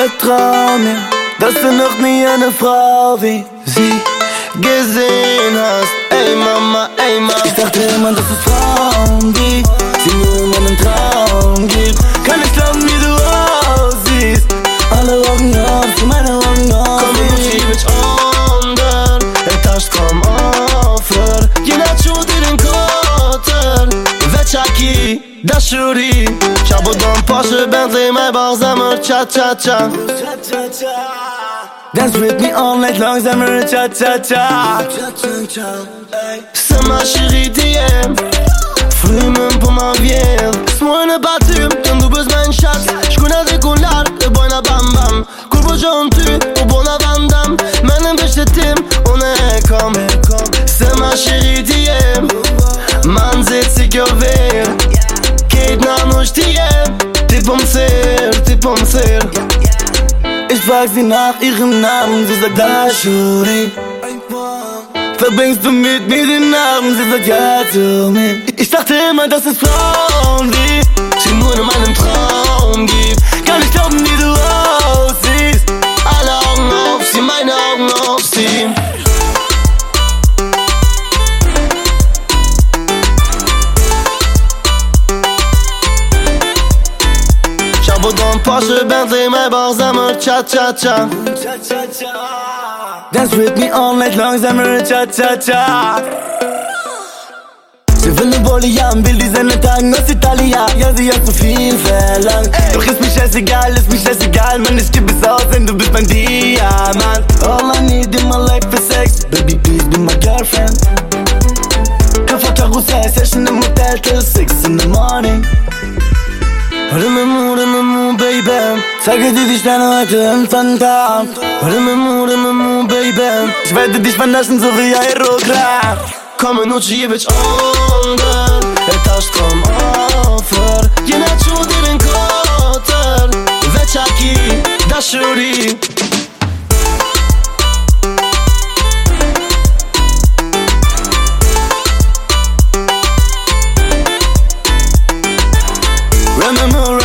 vertrou ja, dass ze noch nie eine Frau wie zie. Gezicht poshë Bentley me bërë zemër qa qa qa Cha cha cha. Dance with me all night long, cha. Ey. Se ma shiri ti jem Frymën po ma vjedh S'mojnë e pa ty Të ndu bës me në shat Shkuna dhe ku lartë E bojna bam bam Kur po gjohën ty Po bona vandam Me në mbështë të tim Unë e kom Se ma shiri Nush ti jem Ti Ti po më Ich frag sie nach ihrem Namen, sie sagt Dashuri. Verbringst du mit mir den Abend, sie sagt ja zu mir. Ich dachte immer, dass es Frauen gibt. Sie nur in meinem Traum Qa në poshë Bentley me bërë zemër qa qa qa. Dance with me all night long, summer cha cha cha. Sie will ne Wolle, ja, will die Sende tagen aus Italia. Ja, sie hat so viel verlangt Doch ist mir scheißegal, ist mir scheißegal Mann, ich geb es aus, denn du bist mein Diamant. All I need in my life is sex. Baby, please be my girlfriend. Kaffa Karussell, Session im Hotel till 6 in the morning Sa ke ti dich deine Leute im Phantom Hör me mu, hör mu, baby Ich werde dich vernaschen, so wie Aerograf Komme nur ci być under Etaż kom ofer Je na cudy kotel Veczaki, da shuri Remember